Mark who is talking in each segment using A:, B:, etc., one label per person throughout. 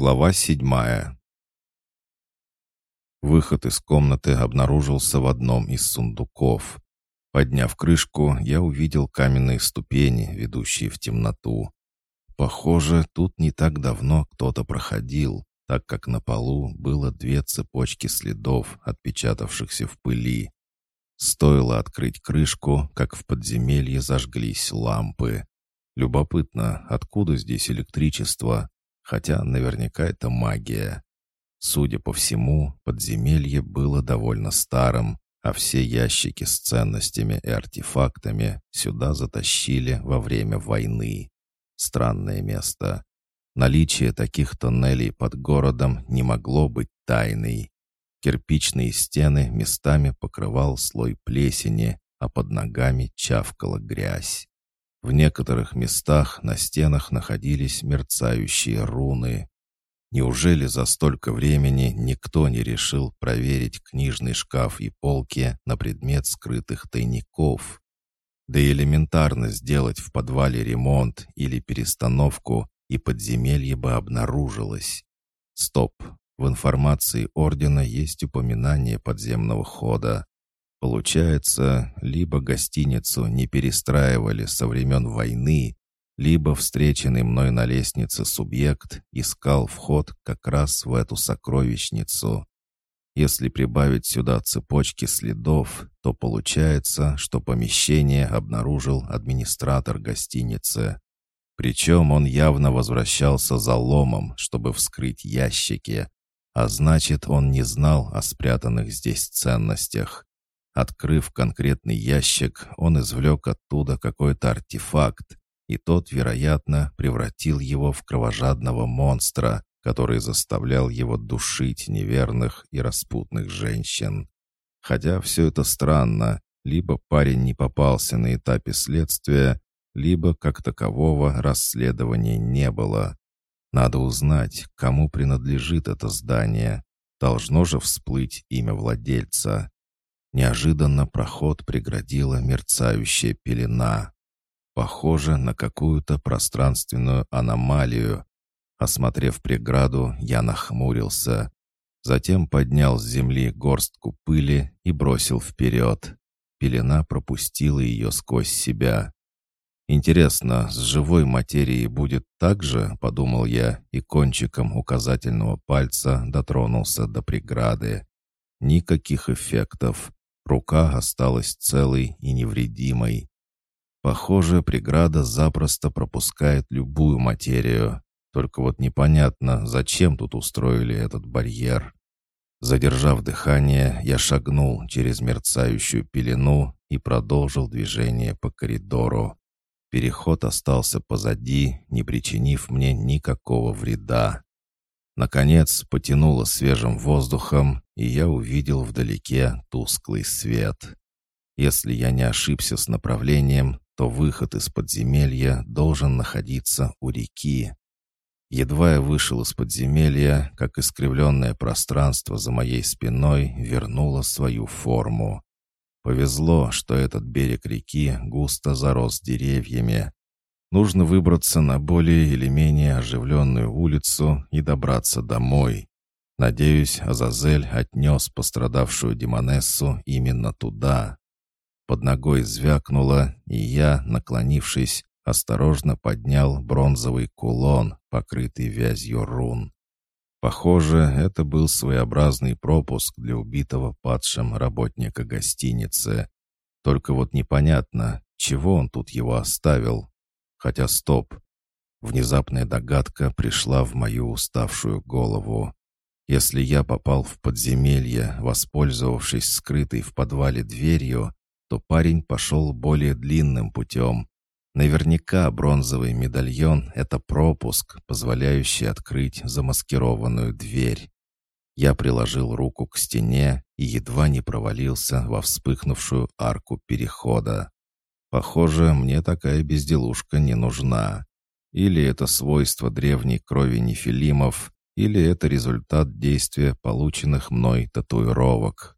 A: Глава седьмая. Выход из комнаты обнаружился в одном из сундуков. Подняв крышку, я увидел каменные ступени, ведущие в темноту. Похоже, тут не так давно кто-то проходил, так как на полу было две цепочки следов, отпечатавшихся в пыли. Стоило открыть крышку, как в подземелье зажглись лампы. Любопытно, откуда здесь электричество? Хотя наверняка это магия. Судя по всему, подземелье было довольно старым, а все ящики с ценностями и артефактами сюда затащили во время войны. Странное место. Наличие таких тоннелей под городом не могло быть тайной. Кирпичные стены местами покрывал слой плесени, а под ногами чавкала грязь. В некоторых местах на стенах находились мерцающие руны. Неужели за столько времени никто не решил проверить книжный шкаф и полки на предмет скрытых тайников? Да и элементарно сделать в подвале ремонт или перестановку, и подземелье бы обнаружилось. Стоп, в информации Ордена есть упоминание подземного хода. Получается, либо гостиницу не перестраивали со времен войны, либо встреченный мной на лестнице субъект искал вход как раз в эту сокровищницу. Если прибавить сюда цепочки следов, то получается, что помещение обнаружил администратор гостиницы. Причем он явно возвращался за ломом, чтобы вскрыть ящики, а значит, он не знал о спрятанных здесь ценностях. Открыв конкретный ящик, он извлек оттуда какой-то артефакт, и тот, вероятно, превратил его в кровожадного монстра, который заставлял его душить неверных и распутных женщин. Хотя все это странно, либо парень не попался на этапе следствия, либо как такового расследования не было. Надо узнать, кому принадлежит это здание. Должно же всплыть имя владельца. Неожиданно проход преградила мерцающая пелена. Похоже на какую-то пространственную аномалию. Осмотрев преграду, я нахмурился. Затем поднял с земли горстку пыли и бросил вперед. Пелена пропустила ее сквозь себя. «Интересно, с живой материей будет так же?» — подумал я и кончиком указательного пальца дотронулся до преграды. Никаких эффектов. Рука осталась целой и невредимой. Похоже, преграда запросто пропускает любую материю. Только вот непонятно, зачем тут устроили этот барьер. Задержав дыхание, я шагнул через мерцающую пелену и продолжил движение по коридору. Переход остался позади, не причинив мне никакого вреда. Наконец потянуло свежим воздухом, и я увидел вдалеке тусклый свет. Если я не ошибся с направлением, то выход из подземелья должен находиться у реки. Едва я вышел из подземелья, как искривленное пространство за моей спиной вернуло свою форму. Повезло, что этот берег реки густо зарос деревьями, Нужно выбраться на более или менее оживленную улицу и добраться домой. Надеюсь, Азазель отнес пострадавшую Демонессу именно туда. Под ногой звякнуло, и я, наклонившись, осторожно поднял бронзовый кулон, покрытый вязью рун. Похоже, это был своеобразный пропуск для убитого падшим работника гостиницы. Только вот непонятно, чего он тут его оставил. Хотя стоп. Внезапная догадка пришла в мою уставшую голову. Если я попал в подземелье, воспользовавшись скрытой в подвале дверью, то парень пошел более длинным путем. Наверняка бронзовый медальон — это пропуск, позволяющий открыть замаскированную дверь. Я приложил руку к стене и едва не провалился во вспыхнувшую арку перехода. Похоже, мне такая безделушка не нужна. Или это свойство древней крови нефилимов, или это результат действия полученных мной татуировок.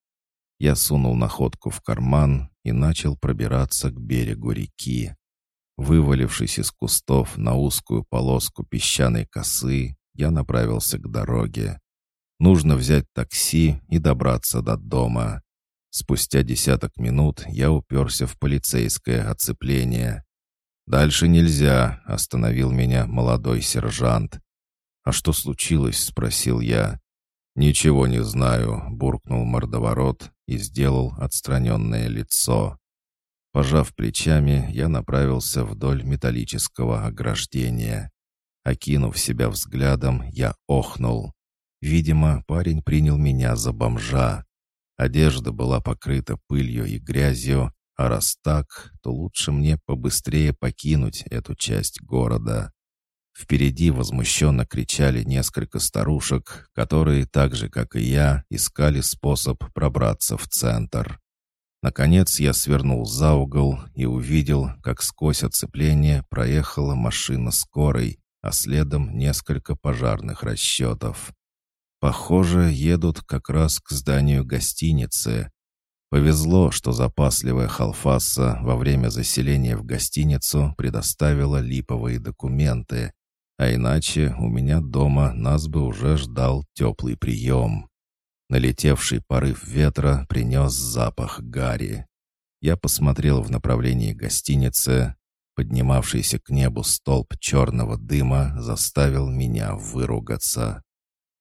A: Я сунул находку в карман и начал пробираться к берегу реки. Вывалившись из кустов на узкую полоску песчаной косы, я направился к дороге. Нужно взять такси и добраться до дома. Спустя десяток минут я уперся в полицейское оцепление. «Дальше нельзя», — остановил меня молодой сержант. «А что случилось?» — спросил я. «Ничего не знаю», — буркнул мордоворот и сделал отстраненное лицо. Пожав плечами, я направился вдоль металлического ограждения. Окинув себя взглядом, я охнул. Видимо, парень принял меня за бомжа. Одежда была покрыта пылью и грязью, а раз так, то лучше мне побыстрее покинуть эту часть города. Впереди возмущенно кричали несколько старушек, которые, так же как и я, искали способ пробраться в центр. Наконец я свернул за угол и увидел, как сквозь оцепление проехала машина скорой, а следом несколько пожарных расчетов. Похоже, едут как раз к зданию гостиницы. Повезло, что запасливая Халфаса во время заселения в гостиницу предоставила липовые документы, а иначе у меня дома нас бы уже ждал теплый прием. Налетевший порыв ветра принес запах гари. Я посмотрел в направлении гостиницы. Поднимавшийся к небу столб черного дыма заставил меня выругаться.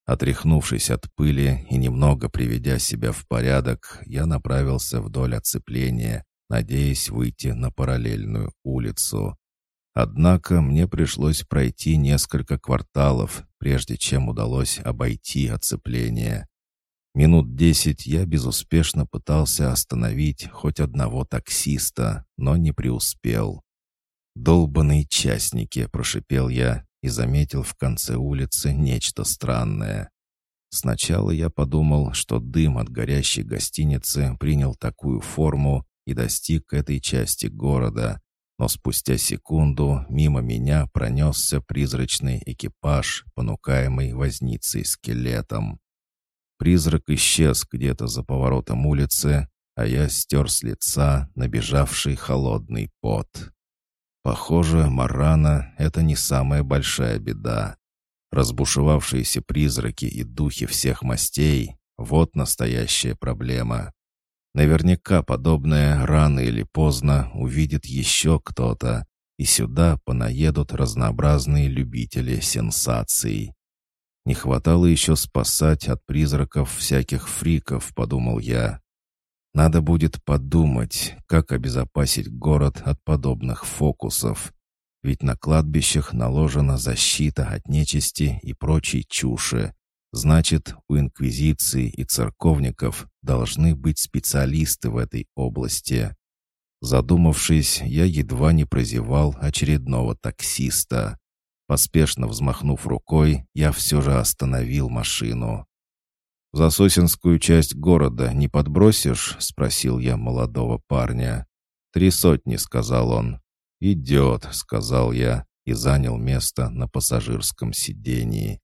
A: Отряхнувшись от пыли и немного приведя себя в порядок, я направился вдоль оцепления, надеясь выйти на параллельную улицу. Однако мне пришлось пройти несколько кварталов, прежде чем удалось обойти оцепление. Минут десять я безуспешно пытался остановить хоть одного таксиста, но не преуспел. «Долбаные частники!» — прошипел я и заметил в конце улицы нечто странное. Сначала я подумал, что дым от горящей гостиницы принял такую форму и достиг этой части города, но спустя секунду мимо меня пронесся призрачный экипаж, понукаемый возницей-скелетом. Призрак исчез где-то за поворотом улицы, а я стер с лица набежавший холодный пот. Похоже, Марана — это не самая большая беда. Разбушевавшиеся призраки и духи всех мастей — вот настоящая проблема. Наверняка подобное рано или поздно увидит еще кто-то, и сюда понаедут разнообразные любители сенсаций. Не хватало еще спасать от призраков всяких фриков, подумал я. Надо будет подумать, как обезопасить город от подобных фокусов. Ведь на кладбищах наложена защита от нечисти и прочей чуши. Значит, у инквизиции и церковников должны быть специалисты в этой области. Задумавшись, я едва не прозевал очередного таксиста. Поспешно взмахнув рукой, я все же остановил машину. «За сосенскую часть города не подбросишь?» — спросил я молодого парня. «Три сотни», — сказал он. «Идет», — сказал я и занял место на пассажирском сидении.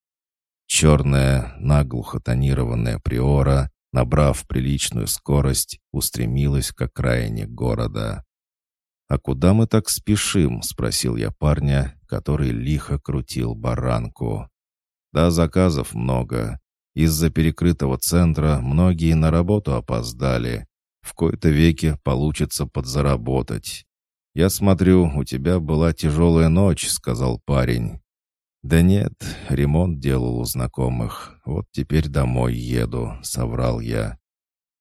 A: Черная, наглухо тонированная приора, набрав приличную скорость, устремилась к окраине города. «А куда мы так спешим?» — спросил я парня, который лихо крутил баранку. «Да, заказов много. Из-за перекрытого центра многие на работу опоздали. В кои-то веке получится подзаработать. «Я смотрю, у тебя была тяжелая ночь», — сказал парень. «Да нет, ремонт делал у знакомых. Вот теперь домой еду», — соврал я.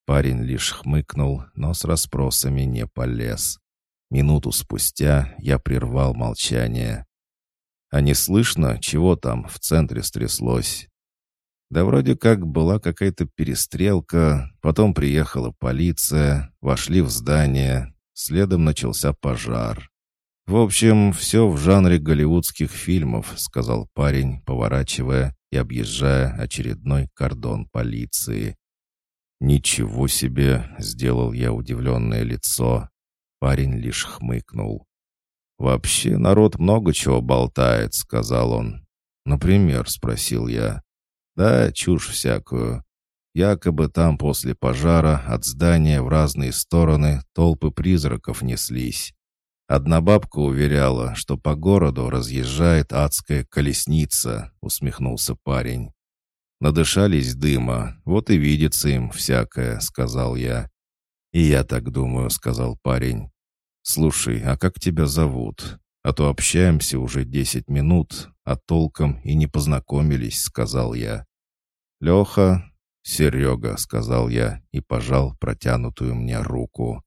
A: Парень лишь хмыкнул, но с расспросами не полез. Минуту спустя я прервал молчание. «А не слышно, чего там в центре стряслось?» Да вроде как была какая-то перестрелка, потом приехала полиция, вошли в здание, следом начался пожар. «В общем, все в жанре голливудских фильмов», — сказал парень, поворачивая и объезжая очередной кордон полиции. «Ничего себе!» — сделал я удивленное лицо. Парень лишь хмыкнул. «Вообще народ много чего болтает», — сказал он. «Например?» — спросил я. «Да, чушь всякую. Якобы там после пожара от здания в разные стороны толпы призраков неслись. Одна бабка уверяла, что по городу разъезжает адская колесница, усмехнулся парень. Надышались дыма, вот и видится им всякое, сказал я. И я так думаю, сказал парень. Слушай, а как тебя зовут? А то общаемся уже десять минут, а толком и не познакомились, сказал я. Леха, Серега, сказал я и пожал протянутую мне руку.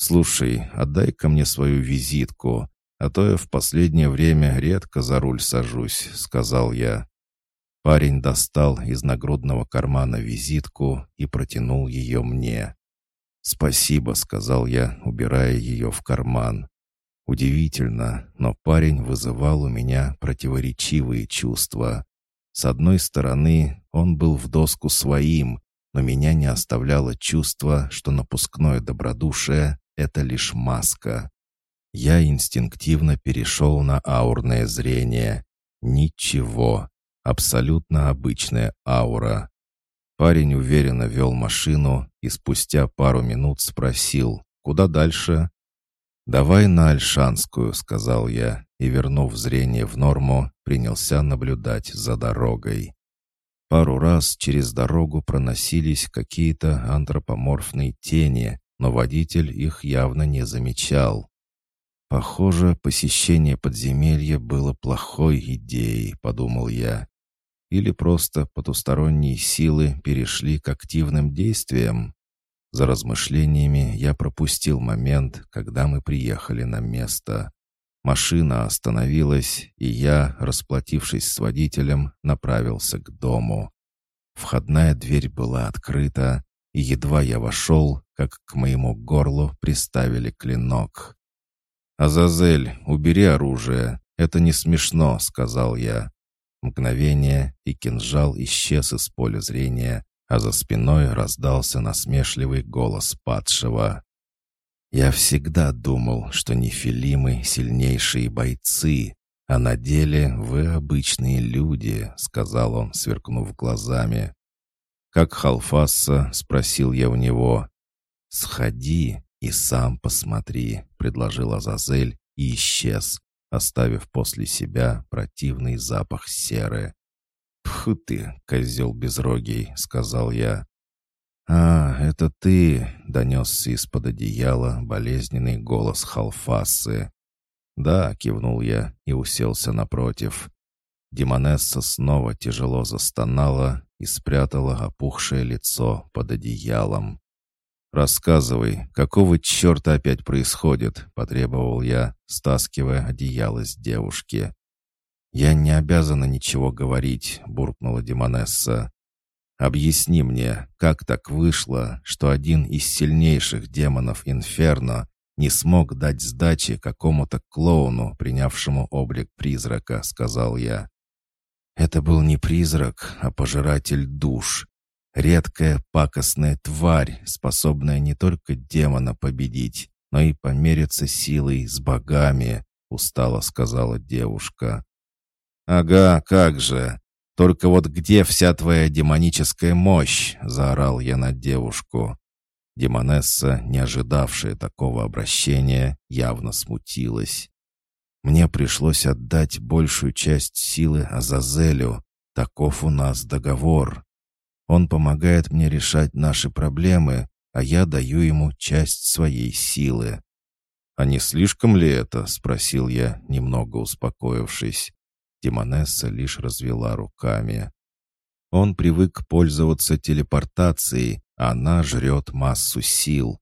A: «Слушай, отдай-ка мне свою визитку, а то я в последнее время редко за руль сажусь», — сказал я. Парень достал из нагрудного кармана визитку и протянул ее мне. «Спасибо», — сказал я, убирая ее в карман. Удивительно, но парень вызывал у меня противоречивые чувства. С одной стороны, он был в доску своим, но меня не оставляло чувство, что напускное добродушие это лишь маска. Я инстинктивно перешел на аурное зрение. Ничего. Абсолютно обычная аура. Парень уверенно вел машину и спустя пару минут спросил, куда дальше? «Давай на Альшанскую», — сказал я, и, вернув зрение в норму, принялся наблюдать за дорогой. Пару раз через дорогу проносились какие-то антропоморфные тени, но водитель их явно не замечал. «Похоже, посещение подземелья было плохой идеей», — подумал я. «Или просто потусторонние силы перешли к активным действиям?» За размышлениями я пропустил момент, когда мы приехали на место. Машина остановилась, и я, расплатившись с водителем, направился к дому. Входная дверь была открыта, и едва я вошел, как к моему горлу приставили клинок. «Азазель, убери оружие, это не смешно», — сказал я. Мгновение, и кинжал исчез из поля зрения, а за спиной раздался насмешливый голос падшего. «Я всегда думал, что нефилимы — сильнейшие бойцы, а на деле вы обычные люди», — сказал он, сверкнув глазами. «Как Халфасса?» — спросил я у него. «Сходи и сам посмотри», — предложил Азазель и исчез, оставив после себя противный запах серы. «Пху ты, козел безрогий», — сказал я. «А, это ты!» — донесся из-под одеяла болезненный голос Халфасы. «Да», — кивнул я и уселся напротив. Демонесса снова тяжело застонала и спрятала опухшее лицо под одеялом. «Рассказывай, какого черта опять происходит?» — потребовал я, стаскивая одеяло с девушки. «Я не обязана ничего говорить», — буркнула Демонесса. «Объясни мне, как так вышло, что один из сильнейших демонов Инферно не смог дать сдачи какому-то клоуну, принявшему облик призрака», — сказал я. Это был не призрак, а пожиратель душ. Редкая пакостная тварь, способная не только демона победить, но и помериться силой с богами, устало сказала девушка. «Ага, как же! Только вот где вся твоя демоническая мощь?» — заорал я на девушку. Демонесса, не ожидавшая такого обращения, явно смутилась. Мне пришлось отдать большую часть силы Азазелю. Таков у нас договор. Он помогает мне решать наши проблемы, а я даю ему часть своей силы. «А не слишком ли это?» — спросил я, немного успокоившись. Демонесса лишь развела руками. Он привык пользоваться телепортацией, а она жрет массу сил.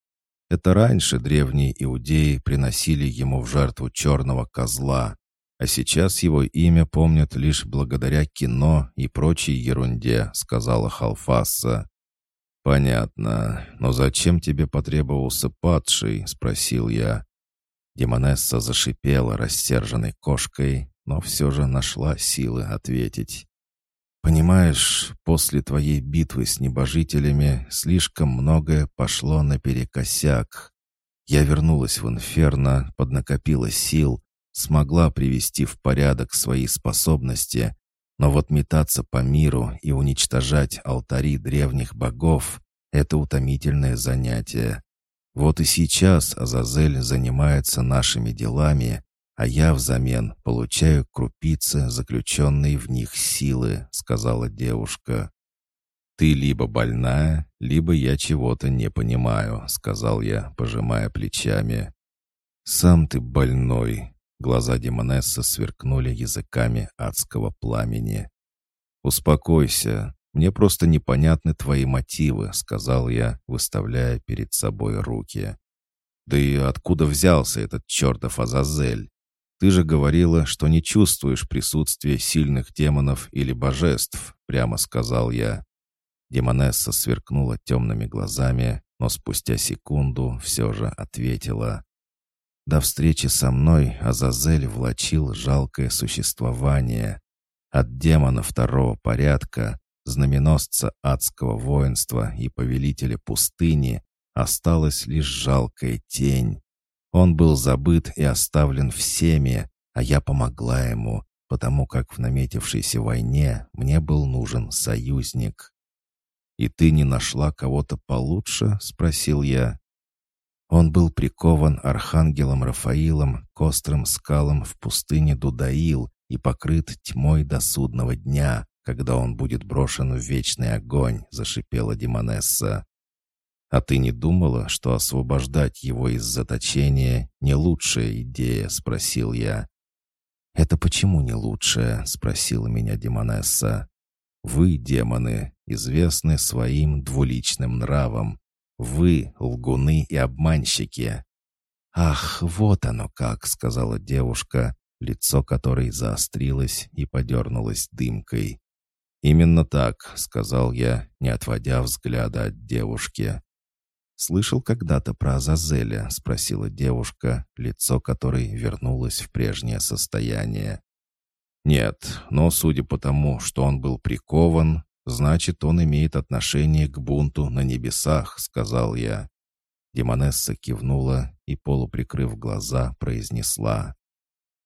A: Это раньше древние иудеи приносили ему в жертву черного козла, а сейчас его имя помнят лишь благодаря кино и прочей ерунде», — сказала Халфаса. «Понятно. Но зачем тебе потребовался падший?» — спросил я. Демонесса зашипела рассерженной кошкой, но все же нашла силы ответить. Понимаешь, после твоей битвы с небожителями слишком многое пошло наперекосяк. Я вернулась в инферно, поднакопила сил, смогла привести в порядок свои способности, но вот метаться по миру и уничтожать алтари древних богов — это утомительное занятие. Вот и сейчас Азазель занимается нашими делами, а я взамен получаю крупицы, заключенные в них силы», — сказала девушка. «Ты либо больная, либо я чего-то не понимаю», — сказал я, пожимая плечами. «Сам ты больной», — глаза Демонесса сверкнули языками адского пламени. «Успокойся, мне просто непонятны твои мотивы», — сказал я, выставляя перед собой руки. «Да и откуда взялся этот чертов Азазель? Ты же говорила, что не чувствуешь присутствия сильных демонов или божеств», — прямо сказал я. Демонесса сверкнула темными глазами, но спустя секунду все же ответила. До встречи со мной Азазель влачил жалкое существование. От демона второго порядка, знаменосца адского воинства и повелителя пустыни, осталась лишь жалкая тень. Он был забыт и оставлен всеми, а я помогла ему, потому как в наметившейся войне мне был нужен союзник. «И ты не нашла кого-то получше?» — спросил я. Он был прикован архангелом Рафаилом к острым скалам в пустыне Дудаил и покрыт тьмой до судного дня, когда он будет брошен в вечный огонь», — зашипела Демонесса. «А ты не думала, что освобождать его из заточения — не лучшая идея?» — спросил я. «Это почему не лучшая?» — спросила меня Демонесса. Вы, демоны, известны своим двуличным нравом. Вы — лгуны и обманщики». «Ах, вот оно как!» — сказала девушка, лицо которой заострилось и подернулось дымкой. «Именно так», — сказал я, не отводя взгляда от девушки. «Слышал когда-то про Азазеля?» — спросила девушка, лицо которой вернулось в прежнее состояние. Нет, но судя по тому, что он был прикован, значит, он имеет отношение к бунту на небесах, сказал я. Демонесса кивнула и, полуприкрыв глаза, произнесла.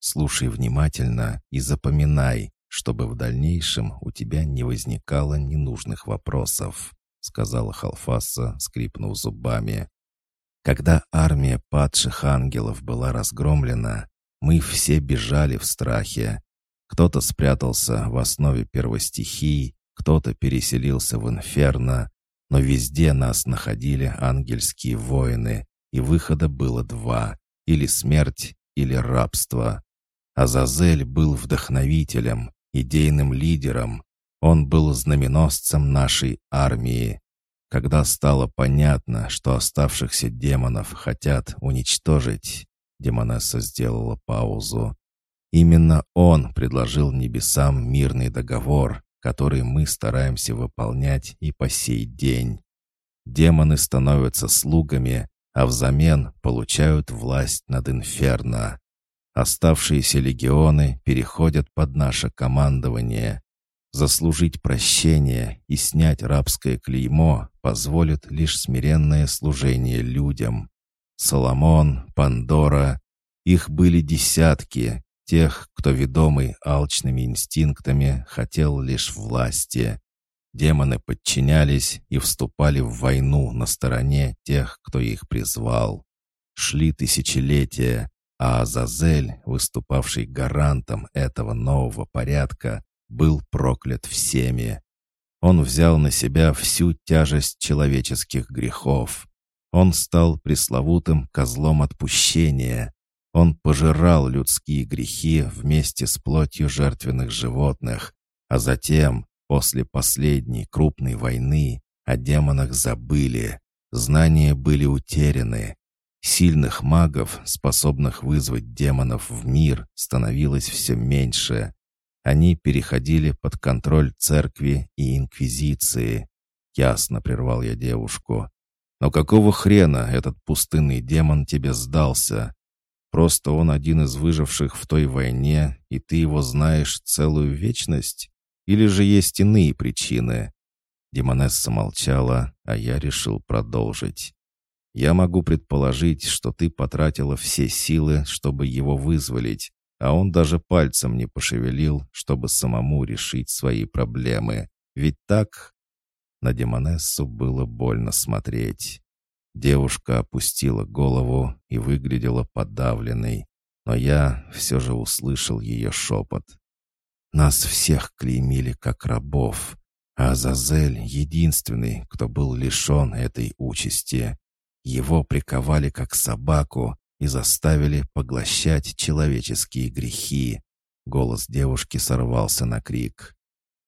A: «Слушай внимательно и запоминай, чтобы в дальнейшем у тебя не возникало ненужных вопросов», сказала Халфаса, скрипнув зубами. «Когда армия падших ангелов была разгромлена, мы все бежали в страхе, кто-то спрятался в основе первостихий, кто-то переселился в инферно, но везде нас находили ангельские воины, и выхода было два — или смерть, или рабство. Азазель был вдохновителем, идейным лидером. Он был знаменосцем нашей армии. Когда стало понятно, что оставшихся демонов хотят уничтожить, Демонесса сделала паузу. Именно он предложил небесам мирный договор, который мы стараемся выполнять и по сей день. Демоны становятся слугами, а взамен получают власть над инферно. Оставшиеся легионы переходят под наше командование. Заслужить прощение и снять рабское клеймо позволит лишь смиренное служение людям. Соломон, Пандора, их были десятки, тех, кто, ведомый алчными инстинктами, хотел лишь власти. Демоны подчинялись и вступали в войну на стороне тех, кто их призвал. Шли тысячелетия, а Азазель, выступавший гарантом этого нового порядка, был проклят всеми. Он взял на себя всю тяжесть человеческих грехов. Он стал пресловутым козлом отпущения, он пожирал людские грехи вместе с плотью жертвенных животных, а затем, после последней крупной войны, о демонах забыли, знания были утеряны. Сильных магов, способных вызвать демонов в мир, становилось все меньше. Они переходили под контроль церкви и инквизиции. Ясно прервал я девушку. Но какого хрена этот пустынный демон тебе сдался? Просто он один из выживших в той войне, и ты его знаешь целую вечность? Или же есть иные причины?» Демонесса молчала, а я решил продолжить. «Я могу предположить, что ты потратила все силы, чтобы его вызволить, а он даже пальцем не пошевелил, чтобы самому решить свои проблемы. Ведь так?» На Демонессу было больно смотреть. Девушка опустила голову и выглядела подавленной, но я все же услышал ее шепот. «Нас всех клеймили как рабов, а Азазель — единственный, кто был лишен этой участи. Его приковали как собаку и заставили поглощать человеческие грехи. Голос девушки сорвался на крик.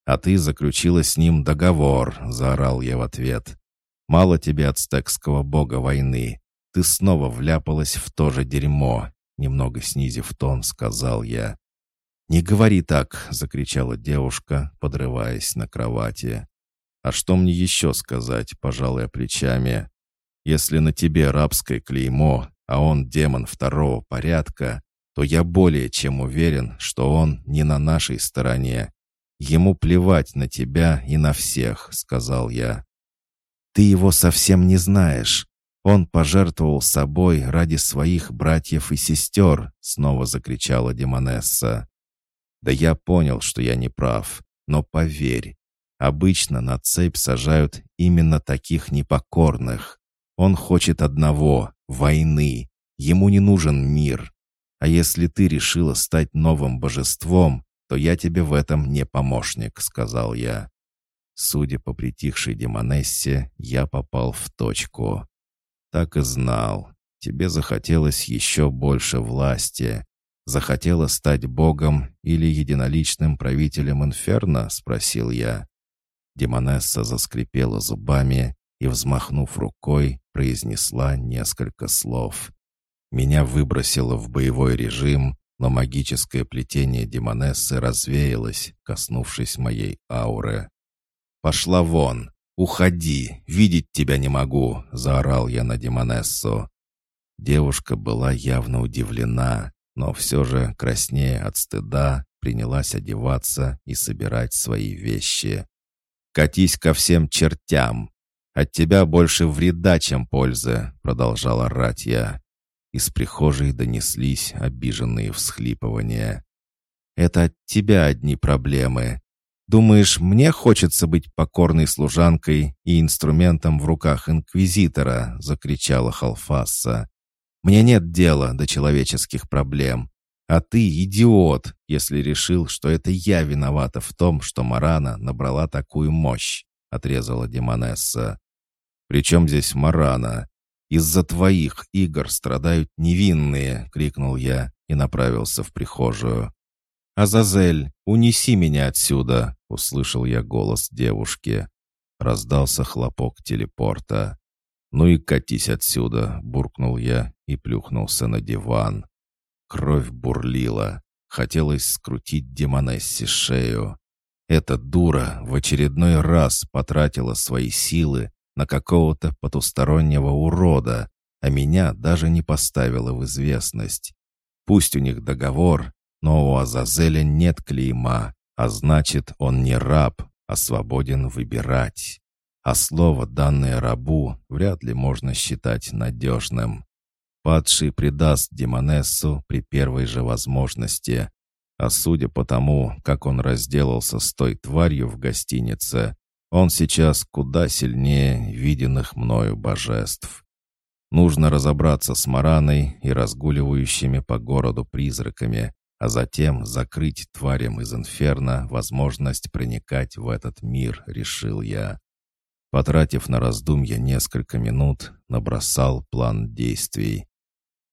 A: «А ты заключила с ним договор», — заорал я в ответ. «Мало тебе ацтекского бога войны. Ты снова вляпалась в то же дерьмо», — немного снизив тон, сказал я. «Не говори так!» — закричала девушка, подрываясь на кровати. «А что мне еще сказать, пожалуй, плечами? Если на тебе рабское клеймо, а он демон второго порядка, то я более чем уверен, что он не на нашей стороне. Ему плевать на тебя и на всех», — сказал я. «Ты его совсем не знаешь. Он пожертвовал собой ради своих братьев и сестер», — снова закричала Демонесса. «Да я понял, что я не прав, но поверь, обычно на цепь сажают именно таких непокорных. Он хочет одного — войны. Ему не нужен мир. А если ты решила стать новым божеством, то я тебе в этом не помощник», — сказал я. Судя по притихшей демонессе, я попал в точку. Так и знал. Тебе захотелось еще больше власти. Захотела стать богом или единоличным правителем инферно?» — спросил я. Демонесса заскрипела зубами и, взмахнув рукой, произнесла несколько слов. Меня выбросило в боевой режим, но магическое плетение демонессы развеялось, коснувшись моей ауры. «Пошла вон! Уходи! Видеть тебя не могу!» — заорал я на демонессу. Девушка была явно удивлена, но все же, краснея от стыда, принялась одеваться и собирать свои вещи. «Катись ко всем чертям! От тебя больше вреда, чем пользы!» — продолжал орать я. Из прихожей донеслись обиженные всхлипывания. «Это от тебя одни проблемы. Думаешь, мне хочется быть покорной служанкой и инструментом в руках инквизитора?» — закричала Халфасса. «Мне нет дела до человеческих проблем. А ты идиот, если решил, что это я виновата в том, что Марана набрала такую мощь», — отрезала Демонесса. «Причем здесь Марана? Из-за твоих игр страдают невинные!» — крикнул я и направился в прихожую. «Азазель, унеси меня отсюда!» — услышал я голос девушки. Раздался хлопок телепорта. «Ну и катись отсюда!» — буркнул я и плюхнулся на диван. Кровь бурлила. Хотелось скрутить Демонессе шею. Эта дура в очередной раз потратила свои силы на какого-то потустороннего урода, а меня даже не поставила в известность. Пусть у них договор, но у Азазеля нет клейма, а значит, он не раб, а свободен выбирать. А слово, данное рабу, вряд ли можно считать надежным. Падший предаст Демонессу при первой же возможности. А судя по тому, как он разделался с той тварью в гостинице, он сейчас куда сильнее виденных мною божеств. Нужно разобраться с Мараной и разгуливающими по городу призраками, а затем закрыть тварям из инферно возможность проникать в этот мир, решил я. Потратив на раздумья несколько минут, набросал план действий.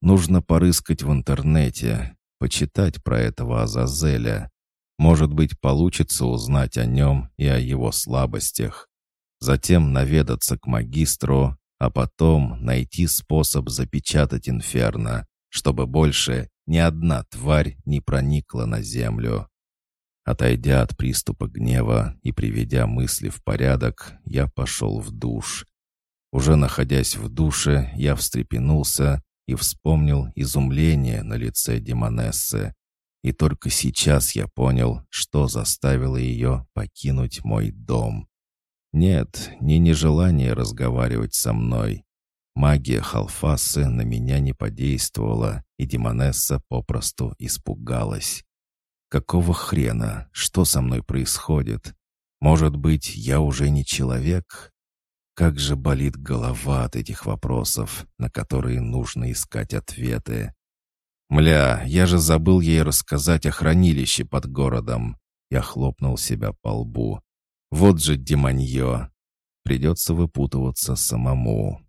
A: Нужно порыскать в интернете, почитать про этого Азазеля. Может быть, получится узнать о нем и о его слабостях. Затем наведаться к магистру, а потом найти способ запечатать инферно, чтобы больше ни одна тварь не проникла на землю. Отойдя от приступа гнева и приведя мысли в порядок, я пошел в душ. Уже находясь в душе, я встрепенулся и вспомнил изумление на лице Демонессы, и только сейчас я понял, что заставило ее покинуть мой дом. Нет, не нежелание разговаривать со мной. Магия Халфасы на меня не подействовала, и Демонесса попросту испугалась. Какого хрена? Что со мной происходит? Может быть, я уже не человек? Как же болит голова от этих вопросов, на которые нужно искать ответы. «Мля, я же забыл ей рассказать о хранилище под городом». Я хлопнул себя по лбу. «Вот же демонье! Придется выпутываться самому».